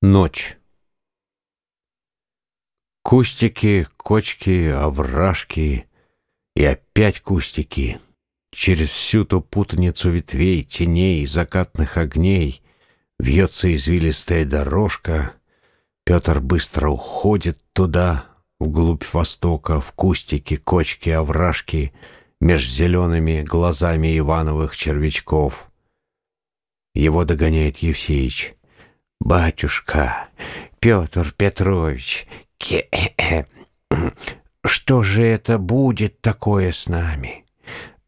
Ночь. Кустики, кочки, овражки и опять кустики. Через всю ту путаницу ветвей, теней, закатных огней вьется извилистая дорожка. Петр быстро уходит туда, вглубь востока, в кустики, кочки, овражки, меж зелеными глазами Ивановых червячков. Его догоняет Евсеич — «Батюшка, Петр Петрович, ке -э -э, что же это будет такое с нами?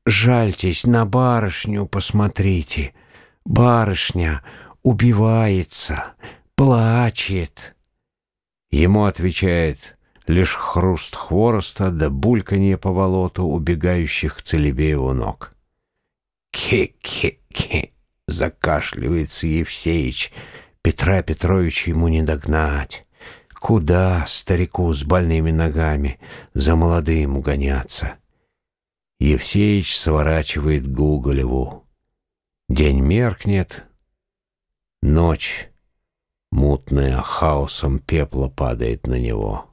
Жальтесь, на барышню посмотрите. Барышня убивается, плачет». Ему отвечает лишь хруст хвороста да бульканье по болоту убегающих к Целебееву ног. «Ке-ке-ке!» — закашливается Евсеич — Петра Петровича ему не догнать. Куда старику с больными ногами за молодым угоняться? Евсеич сворачивает Гуголеву. День меркнет, ночь, мутная, хаосом пепла падает на него.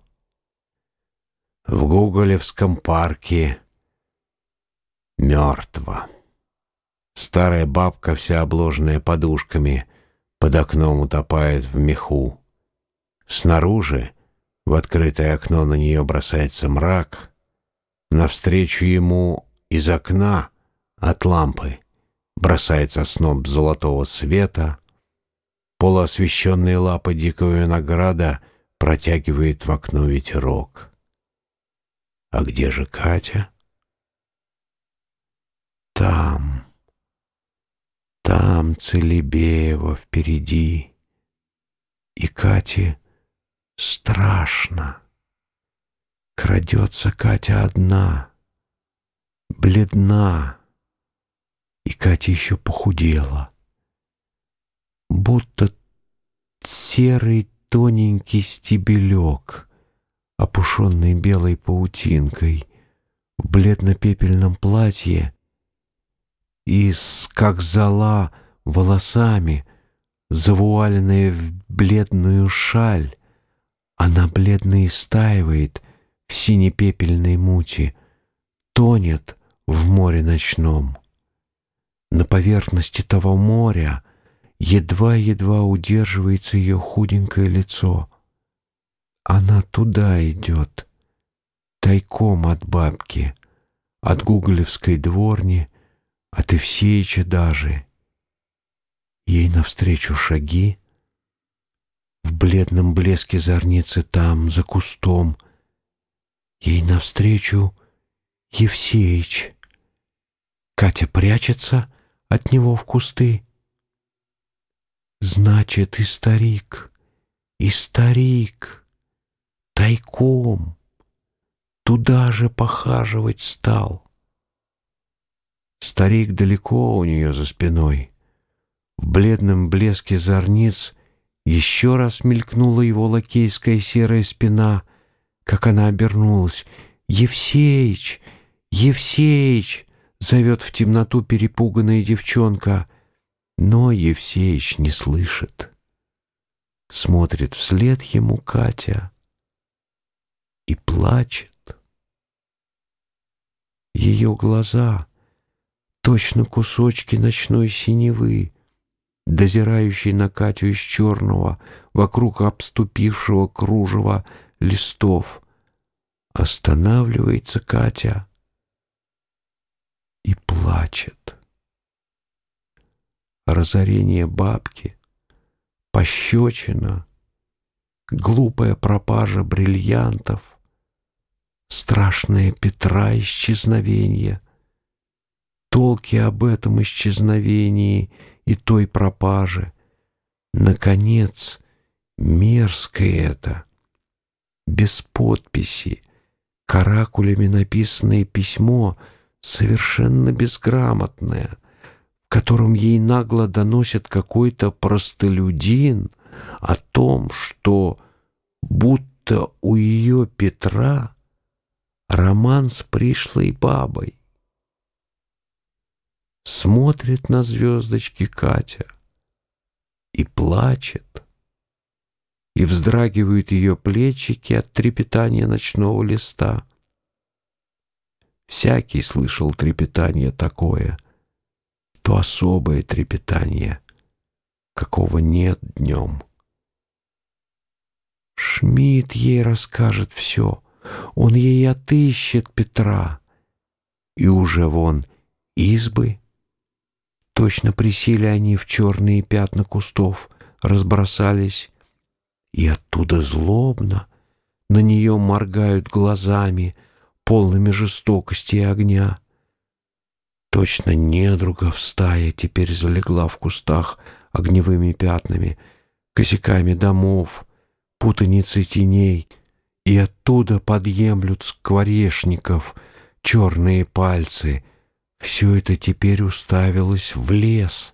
В Гуголевском парке мертво. Старая бабка, вся обложенная подушками — под окном утопает в меху. Снаружи, в открытое окно на нее бросается мрак. Навстречу ему из окна от лампы бросается сноп золотого света. Полуосвещенные лапы дикого винограда протягивает в окно ветерок. А где же Катя? Там. Там Целебеева впереди. И Кате страшно. Крадется Катя одна, бледна, и Катя еще похудела. Будто серый тоненький стебелек, опушенный белой паутинкой, в бледно-пепельном платье — и, как зола, волосами, завуаленная в бледную шаль, она бледно истаивает в синепепельной мути, тонет в море ночном. На поверхности того моря едва-едва удерживается ее худенькое лицо. Она туда идет, тайком от бабки, от гуголевской дворни, от Евсеича даже. Ей навстречу шаги, в бледном блеске зорницы там, за кустом. Ей навстречу Евсеич. Катя прячется от него в кусты. Значит, и старик, и старик тайком туда же похаживать стал. Старик далеко у нее за спиной. В бледном блеске зорниц еще раз мелькнула его лакейская серая спина, как она обернулась. «Евсеич! Евсеич!» — зовет в темноту перепуганная девчонка. Но Евсеич не слышит. Смотрит вслед ему Катя и плачет. Ее глаза — точно кусочки ночной синевы, дозирающей на Катю из черного, вокруг обступившего кружева листов. Останавливается Катя и плачет. Разорение бабки, пощечина, глупая пропажа бриллиантов, страшное Петра исчезновение — толки об этом исчезновении и той пропаже. Наконец, мерзкое это, без подписи, каракулями написанное письмо, совершенно безграмотное, в котором ей нагло доносит какой-то простолюдин о том, что будто у ее Петра роман с пришлой бабой смотрит на звездочки Катя и плачет. и вздрагивают ее плечики от трепетания ночного листа. Всякий слышал трепетание такое, то особое трепетание, какого нет днем. Шмидт ей расскажет все, он ей отыщет Петра. И уже вон избы, точно присели они в черные пятна кустов, разбросались, и оттуда злобно на нее моргают глазами, полными жестокости и огня. Точно недругов стая теперь залегла в кустах огневыми пятнами, косяками домов, путаницей теней, и оттуда подъемлют скворечников черные пальцы. Все это теперь уставилось в лес.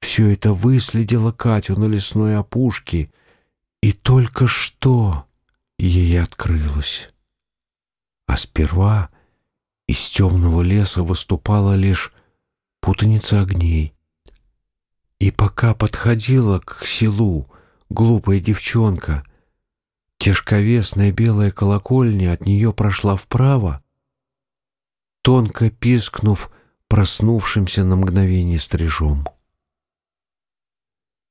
Все это выследило Катю на лесной опушке, и только что ей открылось. А сперва из темного леса выступала лишь путаница огней. И пока подходила к селу глупая девчонка, тяжковесная белая колокольня от нее прошла вправо, тонко пискнув проснувшимся на мгновение стрижом.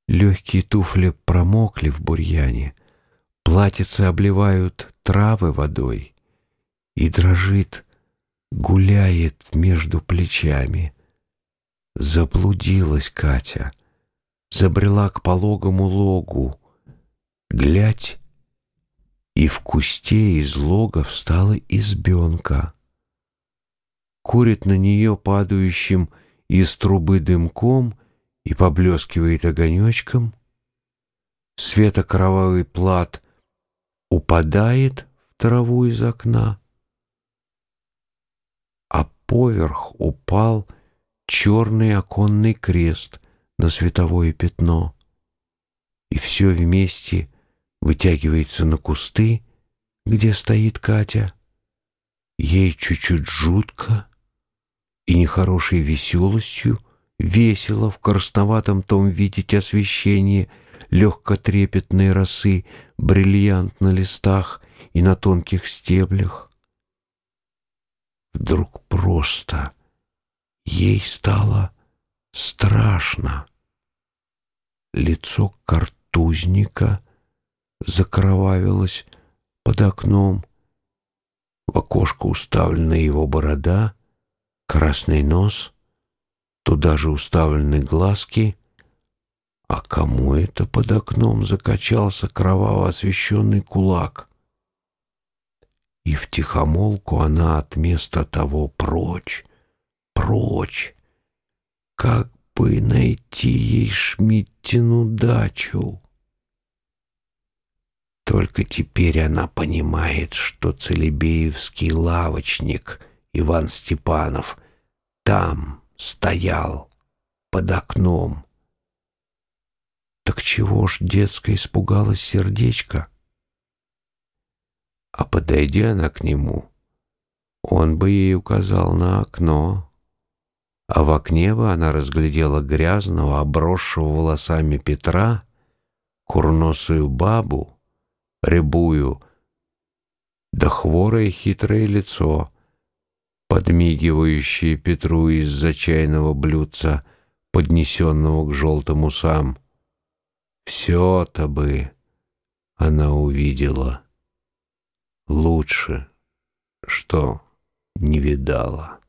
Легкие туфли промокли в бурьяне, платьицы обливают травы водой, и дрожит, гуляет между плечами. Заблудилась Катя, забрела к пологому логу. Глядь, и в кусте из лога встала избенка. Курит на нее падающим из трубы дымком и поблескивает огонечком. Светокровавый плат упадает в траву из окна, а поверх упал черный оконный крест на световое пятно, и все вместе вытягивается на кусты, где стоит Катя. Ей чуть-чуть жутко и нехорошей веселостью — весело в красноватом том видеть освещение легкотрепетной росы, бриллиант на листах и на тонких стеблях. Вдруг просто ей стало страшно. Лицо картузника закровавилось под окном. В окошко уставлена его борода, красный нос — Туда же уставлены глазки, а кому это под окном закачался кроваво освещенный кулак? И втихомолку она от места того прочь, прочь, как бы найти ей Шмидтину дачу. Только теперь она понимает, что Целебеевский лавочник Иван Степанов там, стоял под окном. Так чего ж детское испугалось сердечко? А подойдя она к нему, он бы ей указал на окно, а в окне бы она разглядела грязного, обросшего волосами Петра, курносую бабу, рябую, да хворое хитрое лицо, подмигивающие Петру из-за чайного блюдца, поднесенного к желтым усам. Все-то бы она увидела. Лучше, что не видала.